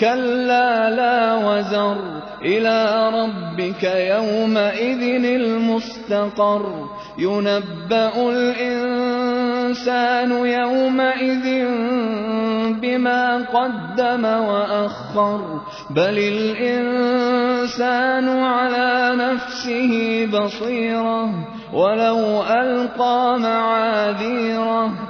كلا لا وزر إلى ربك يومئذ المستقر ينبأ الإنسان يومئذ بما قدم وأخر بل الإنسان على نفسه بصيرة ولو ألقى معاذيره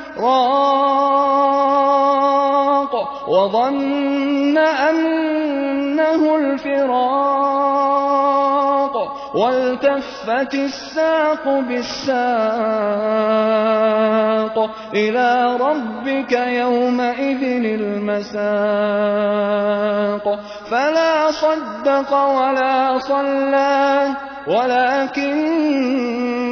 راق وظن أنه الفراق والتفت الساق بالساق إلى ربك يومئذ المساق فلا صدق ولا صلى ولكن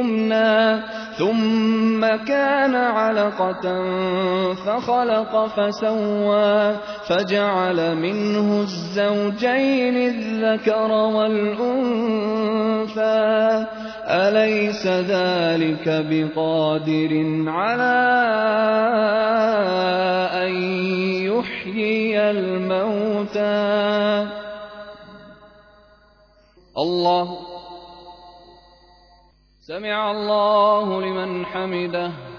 يمنى. ثم كان علقة فخلق فسوى فجعل منه الزوجين الذكر والأنثى. أليس ذلك بقادر على أن يحيي الموتى؟ الله سمع الله لمن حمده.